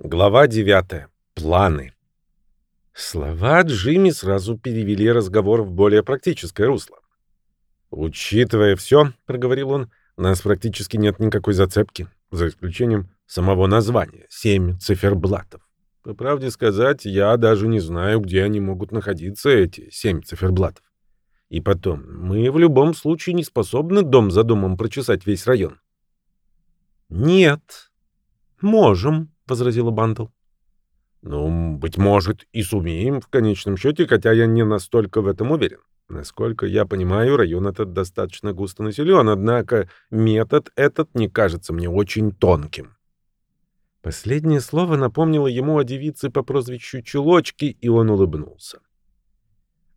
Глава 9. Планы. Слова Джимми сразу перевели разговор в более практическое русло. «Учитывая все, — проговорил он, — у нас практически нет никакой зацепки, за исключением самого названия — семь циферблатов. По правде сказать, я даже не знаю, где они могут находиться, эти семь циферблатов. И потом, мы в любом случае не способны дом за домом прочесать весь район». «Нет, можем», — возразила Бандл. «Ну, быть может, и сумеем в конечном счете, хотя я не настолько в этом уверен. Насколько я понимаю, район этот достаточно густо населен, однако метод этот не кажется мне очень тонким». Последнее слово напомнило ему о девице по прозвищу Чулочки, и он улыбнулся.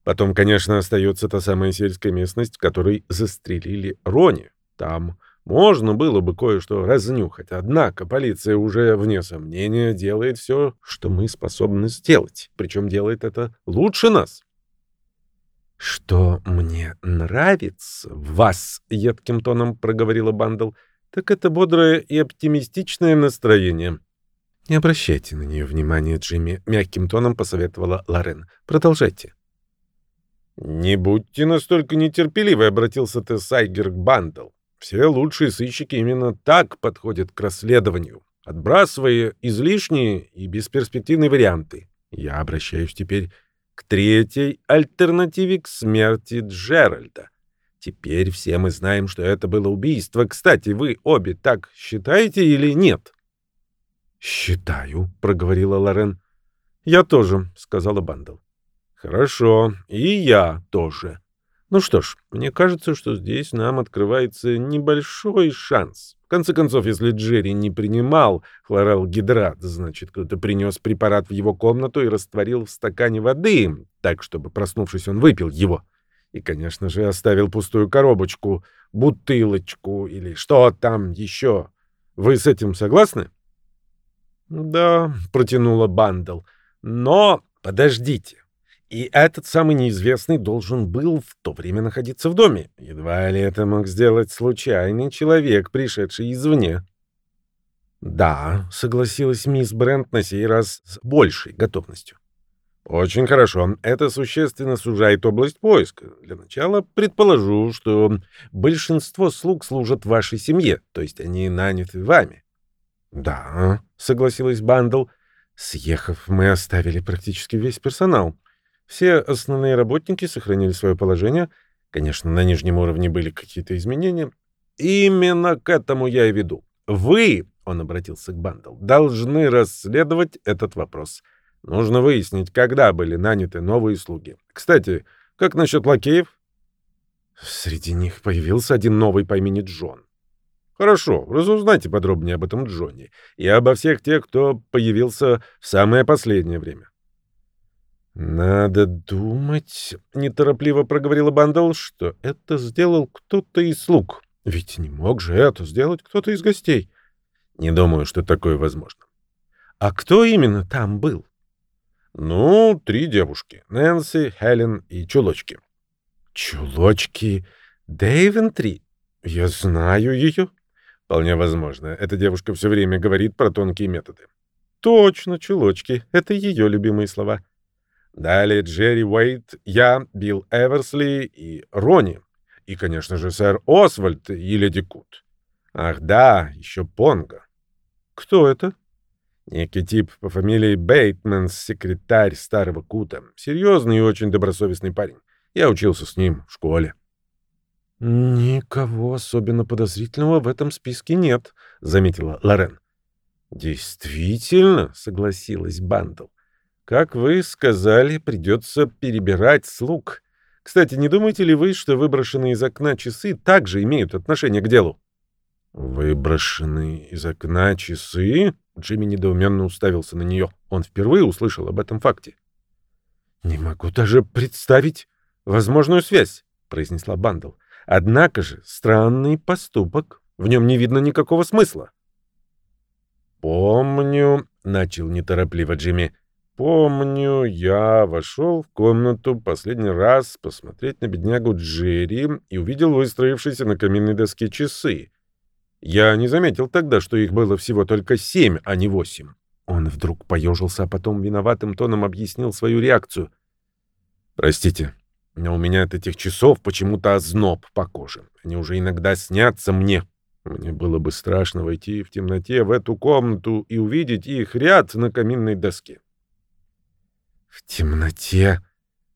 Потом, конечно, остается та самая сельская местность, в которой застрелили Рони. Там можно было бы кое-что разнюхать, однако полиция уже, вне сомнения, делает все, что мы способны сделать. Причем делает это лучше нас. «Что мне нравится в вас», — едким тоном проговорила Бандл, — «так это бодрое и оптимистичное настроение». «Не обращайте на нее внимания, Джимми», — мягким тоном посоветовала Лорен. «Продолжайте». «Не будьте настолько нетерпеливы», — обратился Тессайгер к Бандл. Все лучшие сыщики именно так подходят к расследованию, отбрасывая излишние и бесперспективные варианты. Я обращаюсь теперь к третьей альтернативе к смерти Джеральда. Теперь все мы знаем, что это было убийство. Кстати, вы обе так считаете или нет? «Считаю», — проговорила Лорен. «Я тоже», — сказала Бандл. «Хорошо, и я тоже. Ну что ж, мне кажется, что здесь нам открывается небольшой шанс. В конце концов, если Джерри не принимал хлоралгидрат, значит, кто-то принес препарат в его комнату и растворил в стакане воды, так, чтобы, проснувшись, он выпил его. И, конечно же, оставил пустую коробочку, бутылочку или что там еще. Вы с этим согласны? — Да, — протянула Бандл. — Но подождите. И этот самый неизвестный должен был в то время находиться в доме. Едва ли это мог сделать случайный человек, пришедший извне. «Да», — согласилась мисс Брент на сей раз с большей готовностью. «Очень хорошо. Это существенно сужает область поиска. Для начала предположу, что большинство слуг служат вашей семье, то есть они наняты вами». «Да», — согласилась Бандл. «Съехав, мы оставили практически весь персонал». Все основные работники сохранили свое положение. Конечно, на нижнем уровне были какие-то изменения. Именно к этому я и веду. Вы, он обратился к Бандл, должны расследовать этот вопрос. Нужно выяснить, когда были наняты новые слуги. Кстати, как насчет лакеев? Среди них появился один новый по имени Джон. Хорошо, разузнайте подробнее об этом Джонни и обо всех тех, кто появился в самое последнее время. «Надо думать», — неторопливо проговорила Бандл, — «что это сделал кто-то из слуг. Ведь не мог же это сделать кто-то из гостей». «Не думаю, что такое возможно». «А кто именно там был?» «Ну, три девушки. Нэнси, Хелен и Чулочки». «Чулочки? Дэйвентри? Я знаю ее». «Вполне возможно. Эта девушка все время говорит про тонкие методы». «Точно, чулочки. Это ее любимые слова». Далее Джерри Уэйт, я, Билл Эверсли и Ронни. И, конечно же, сэр Освальд и леди Кут. Ах да, еще Понго. Кто это? Некий тип по фамилии Бейтман, секретарь старого Кута. Серьезный и очень добросовестный парень. Я учился с ним в школе. «Никого особенно подозрительного в этом списке нет», — заметила Лорен. «Действительно», — согласилась Бандл. Как вы сказали, придется перебирать слуг. Кстати, не думаете ли вы, что выброшенные из окна часы также имеют отношение к делу? Выброшенные из окна часы? Джимми недоуменно уставился на нее. Он впервые услышал об этом факте. «Не могу даже представить возможную связь», — произнесла Бандл. «Однако же странный поступок. В нем не видно никакого смысла». «Помню», — начал неторопливо Джимми, Помню, я вошел в комнату последний раз посмотреть на беднягу Джерри и увидел выстроившиеся на каминной доске часы. Я не заметил тогда, что их было всего только семь, а не восемь. Он вдруг поежился, а потом виноватым тоном объяснил свою реакцию. «Простите, но у меня от этих часов почему-то озноб по коже. Они уже иногда снятся мне. Мне было бы страшно войти в темноте в эту комнату и увидеть их ряд на каминной доске». «В темноте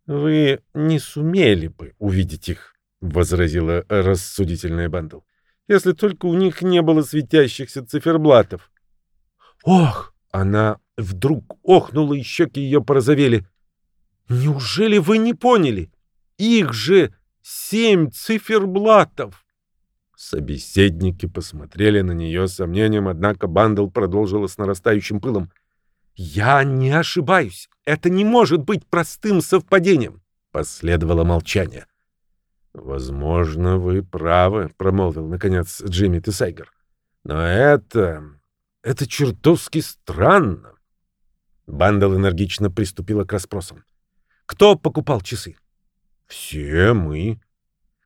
вы не сумели бы увидеть их», — возразила рассудительная Бандл, «если только у них не было светящихся циферблатов». «Ох!» — она вдруг охнула, и щеки ее порозовели. «Неужели вы не поняли? Их же семь циферблатов!» Собеседники посмотрели на нее с сомнением, однако Бандл продолжила с нарастающим пылом. «Я не ошибаюсь. Это не может быть простым совпадением!» Последовало молчание. «Возможно, вы правы», — промолвил, наконец, Джимми Тесайгер. «Но это... это чертовски странно». Бандл энергично приступила к расспросам. «Кто покупал часы?» «Все мы».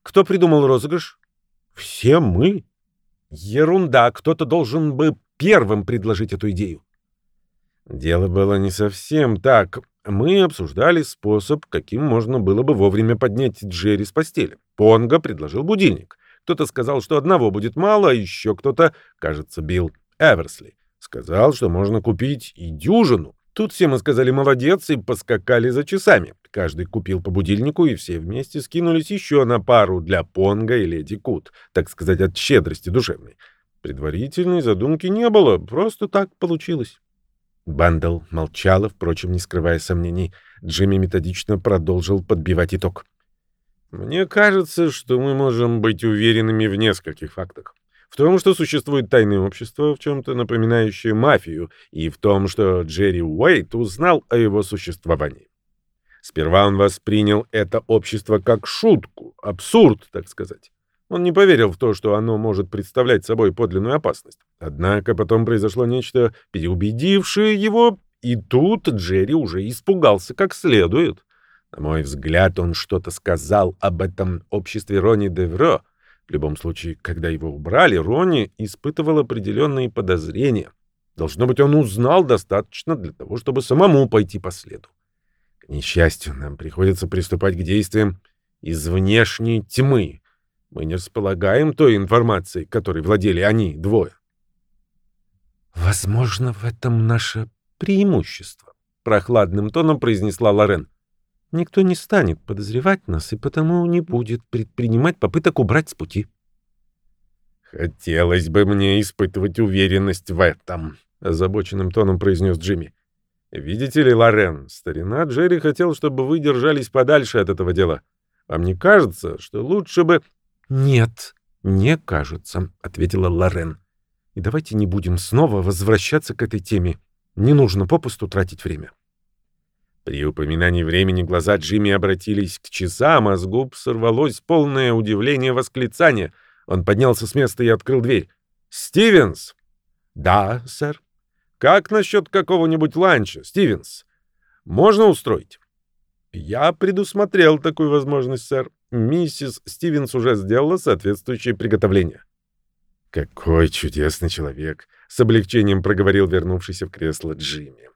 «Кто придумал розыгрыш?» «Все мы». «Ерунда, кто-то должен бы первым предложить эту идею». Дело было не совсем так. Мы обсуждали способ, каким можно было бы вовремя поднять Джерри с постели. Понго предложил будильник. Кто-то сказал, что одного будет мало, а еще кто-то, кажется, Билл Эверсли, сказал, что можно купить и дюжину. Тут все мы сказали «молодец» и поскакали за часами. Каждый купил по будильнику, и все вместе скинулись еще на пару для Понга и Леди Кут, так сказать, от щедрости душевной. Предварительной задумки не было, просто так получилось. Бандл молчала, впрочем, не скрывая сомнений. Джимми методично продолжил подбивать итог. «Мне кажется, что мы можем быть уверенными в нескольких фактах. В том, что существует тайное общество, в чем-то напоминающее мафию, и в том, что Джерри Уэйт узнал о его существовании. Сперва он воспринял это общество как шутку, абсурд, так сказать. Он не поверил в то, что оно может представлять собой подлинную опасность. Однако потом произошло нечто, переубедившее его, и тут Джерри уже испугался как следует. На мой взгляд, он что-то сказал об этом обществе Рони Девро. В любом случае, когда его убрали, Рони испытывал определенные подозрения. Должно быть, он узнал достаточно для того, чтобы самому пойти по следу. К несчастью, нам приходится приступать к действиям из внешней тьмы, мы не располагаем той информацией, которой владели они двое. Возможно, в этом наше преимущество, прохладным тоном произнесла Лорен. Никто не станет подозревать нас и потому не будет предпринимать попыток убрать с пути. Хотелось бы мне испытывать уверенность в этом, озабоченным тоном произнес Джимми. Видите ли, Лорен, старина Джерри хотел, чтобы вы держались подальше от этого дела. Вам не кажется, что лучше бы «Нет, не кажется», — ответила Лорен. «И давайте не будем снова возвращаться к этой теме. Не нужно попусту тратить время». При упоминании времени глаза Джимми обратились к часам, а с губ сорвалось полное удивление восклицание. Он поднялся с места и открыл дверь. «Стивенс!» «Да, сэр». «Как насчет какого-нибудь ланча, Стивенс? Можно устроить?» «Я предусмотрел такую возможность, сэр. Миссис Стивенс уже сделала соответствующее приготовление». «Какой чудесный человек!» — с облегчением проговорил вернувшийся в кресло Джимми.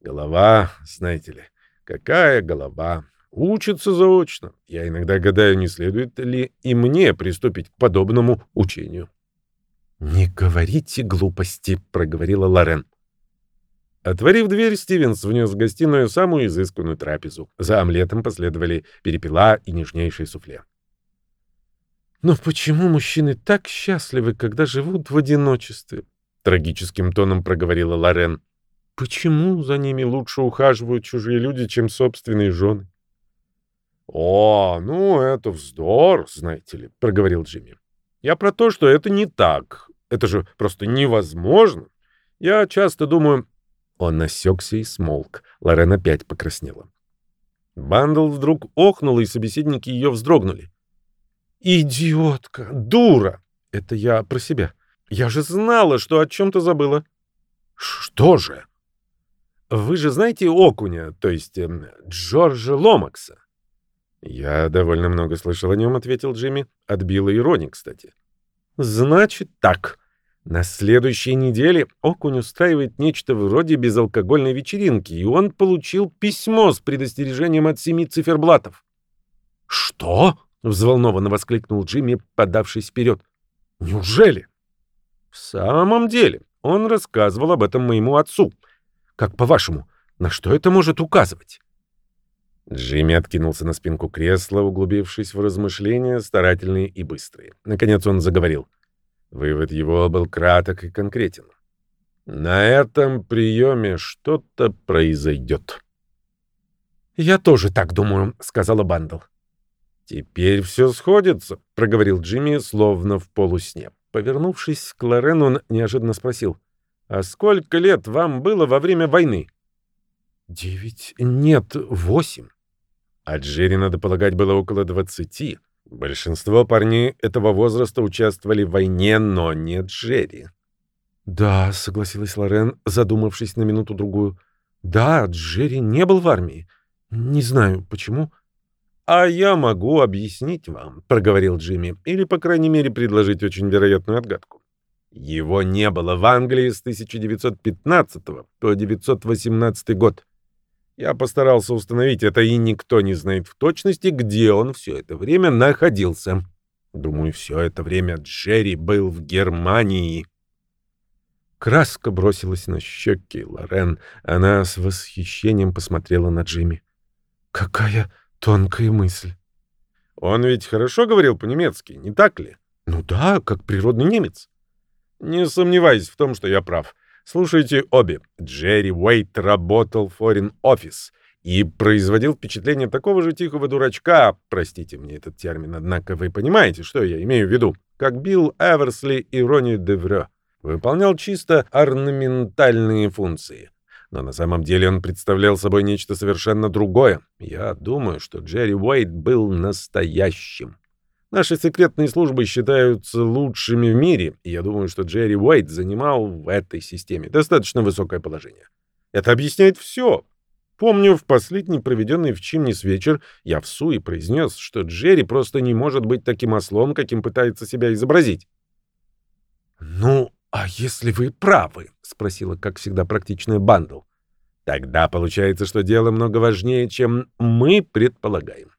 «Голова, знаете ли, какая голова! Учится заочно. Я иногда гадаю, не следует ли и мне приступить к подобному учению». «Не говорите глупости», — проговорила Лорен. Отворив дверь, Стивенс внес в гостиную самую изысканную трапезу. За омлетом последовали перепела и нежнейшее суфле. «Но почему мужчины так счастливы, когда живут в одиночестве?» — трагическим тоном проговорила Лорен. «Почему за ними лучше ухаживают чужие люди, чем собственные жены?» «О, ну это вздор, знаете ли», — проговорил Джимми. «Я про то, что это не так. Это же просто невозможно. Я часто думаю, он насекся и смолк. Лорен опять покраснела. Бандл вдруг охнул, и собеседники ее вздрогнули. «Идиотка! Дура!» Это я про себя. Я же знала, что о чем-то забыла. «Что же?» «Вы же знаете Окуня, то есть э, Джорджа Ломакса?» «Я довольно много слышал о нем», — ответил Джимми. Отбила ирония, кстати. «Значит так. На следующей неделе Окунь устраивает нечто вроде безалкогольной вечеринки, и он получил письмо с предостережением от семи циферблатов. «Что?» — взволнованно воскликнул Джимми, подавшись вперед. «Неужели?» «В самом деле, он рассказывал об этом моему отцу. Как по-вашему, на что это может указывать?» Джимми откинулся на спинку кресла, углубившись в размышления, старательные и быстрые. Наконец он заговорил. Вывод его был краток и конкретен. На этом приеме что-то произойдет. «Я тоже так думаю», — сказала Бандл. «Теперь все сходится», — проговорил Джимми, словно в полусне. Повернувшись к Лорену, он неожиданно спросил. «А сколько лет вам было во время войны?» «Девять... Нет, восемь». А Джерри, надо полагать, было около двадцати. Большинство парней этого возраста участвовали в войне, но не Джерри. «Да», — согласилась Лорен, задумавшись на минуту-другую. «Да, Джерри не был в армии. Не знаю, почему». «А я могу объяснить вам», — проговорил Джимми, или, по крайней мере, предложить очень вероятную отгадку. Его не было в Англии с 1915 по 1918 год. Я постарался установить это, и никто не знает в точности, где он все это время находился. Думаю, все это время Джерри был в Германии. Краска бросилась на щеки Лорен. Она с восхищением посмотрела на Джимми. «Какая тонкая мысль!» «Он ведь хорошо говорил по-немецки, не так ли?» «Ну да, как природный немец». «Не сомневаюсь в том, что я прав. Слушайте обе. Джерри Уэйт работал в Foreign Office и производил впечатление такого же тихого дурачка, простите мне этот термин, однако вы понимаете, что я имею в виду, как Билл Эверсли и Ронни Деврё. Выполнял чисто орнаментальные функции. Но на самом деле он представлял собой нечто совершенно другое. Я думаю, что Джерри Уэйт был настоящим. Наши секретные службы считаются лучшими в мире, и я думаю, что Джерри Уайт занимал в этой системе достаточно высокое положение. Это объясняет все. Помню, в последний проведенный в Чимнис вечер я в суе произнес, что Джерри просто не может быть таким ослом, каким пытается себя изобразить. «Ну, а если вы правы?» — спросила, как всегда, практичная Бандл. «Тогда получается, что дело много важнее, чем мы предполагаем.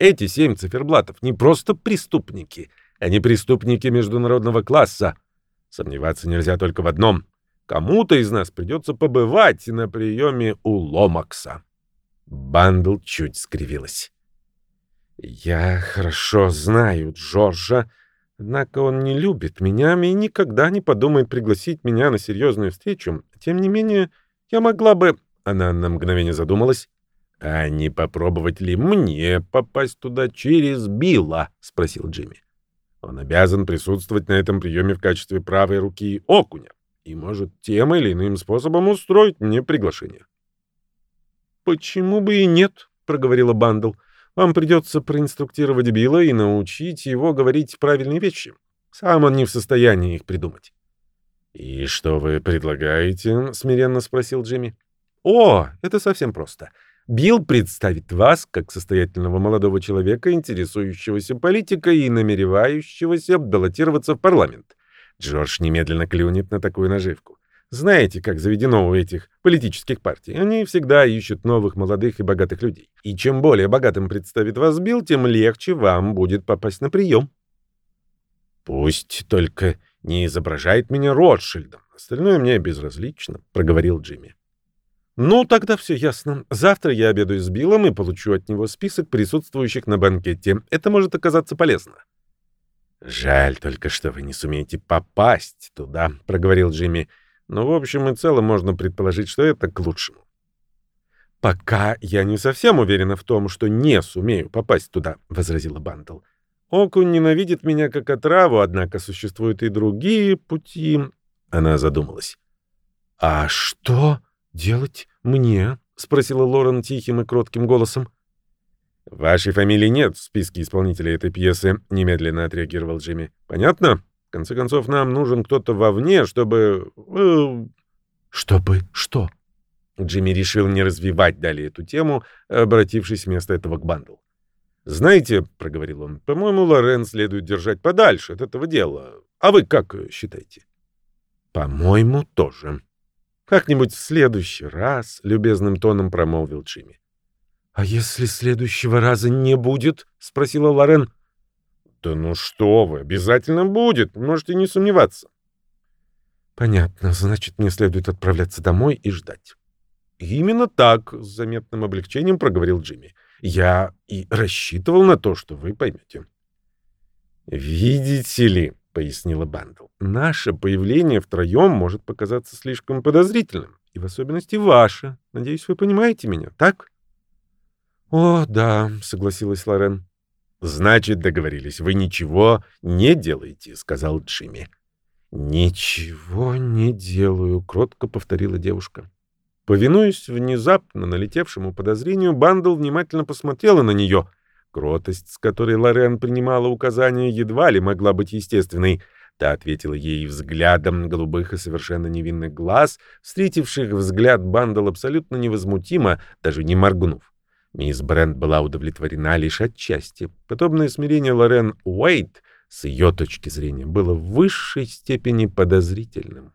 Эти семь циферблатов не просто преступники, они преступники международного класса. Сомневаться нельзя только в одном. Кому-то из нас придется побывать на приеме у Ломакса. Бандл чуть скривилась. «Я хорошо знаю Джорджа, однако он не любит меня и никогда не подумает пригласить меня на серьезную встречу. Тем не менее, я могла бы...» Она на мгновение задумалась. «А не попробовать ли мне попасть туда через Билла?» — спросил Джимми. «Он обязан присутствовать на этом приеме в качестве правой руки окуня и может тем или иным способом устроить мне приглашение». «Почему бы и нет?» — проговорила Бандл. «Вам придется проинструктировать Билла и научить его говорить правильные вещи. Сам он не в состоянии их придумать». «И что вы предлагаете?» — смиренно спросил Джимми. «О, это совсем просто. Билл представит вас как состоятельного молодого человека, интересующегося политикой и намеревающегося баллотироваться в парламент. Джордж немедленно клюнет на такую наживку. Знаете, как заведено у этих политических партий? Они всегда ищут новых молодых и богатых людей. И чем более богатым представит вас Билл, тем легче вам будет попасть на прием. «Пусть только не изображает меня Ротшильдом. Остальное мне безразлично», — проговорил Джимми. «Ну, тогда все ясно. Завтра я обедаю с Биллом и получу от него список присутствующих на банкете. Это может оказаться полезно». «Жаль только, что вы не сумеете попасть туда», — проговорил Джимми. «Но в общем и целом можно предположить, что это к лучшему». «Пока я не совсем уверена в том, что не сумею попасть туда», — возразила Бандл. «Окунь ненавидит меня как отраву, однако существуют и другие пути». Она задумалась. «А что делать «Мне?» — спросила Лорен тихим и кротким голосом. «Вашей фамилии нет в списке исполнителей этой пьесы», — немедленно отреагировал Джимми. «Понятно? В конце концов, нам нужен кто-то вовне, чтобы...» э... «Чтобы что?» Джимми решил не развивать далее эту тему, обратившись вместо этого к Бандл. «Знаете, — проговорил он, — по-моему, Лорен следует держать подальше от этого дела. А вы как считаете?» По-моему, тоже. Как-нибудь в следующий раз, любезным тоном промолвил Джимми. А если следующего раза не будет? спросила Лорен. Да ну что вы, обязательно будет, можете не сомневаться. Понятно, значит, мне следует отправляться домой и ждать. Именно так, с заметным облегчением проговорил Джимми. Я и рассчитывал на то, что вы поймете. Видите ли, пояснила Бандл, наше появление втроем может показаться слишком подозрительным, и в особенности ваше. Надеюсь, вы понимаете меня, так? О, да, согласилась Лорен. Значит, договорились. Вы ничего не делаете, сказал Джимми. Ничего не делаю, кротко повторила девушка. Повинуясь внезапно налетевшему подозрению, Бандл внимательно посмотрела на нее. Кротость, с которой Лорен принимала указания, едва ли могла быть естественной. Та ответила ей взглядом голубых и совершенно невинных глаз, встретивших взгляд Бандл абсолютно невозмутимо, даже не моргнув. Мисс Брент была удовлетворена лишь отчасти. Подобное смирение Лорен Уэйт с ее точки зрения было в высшей степени подозрительным.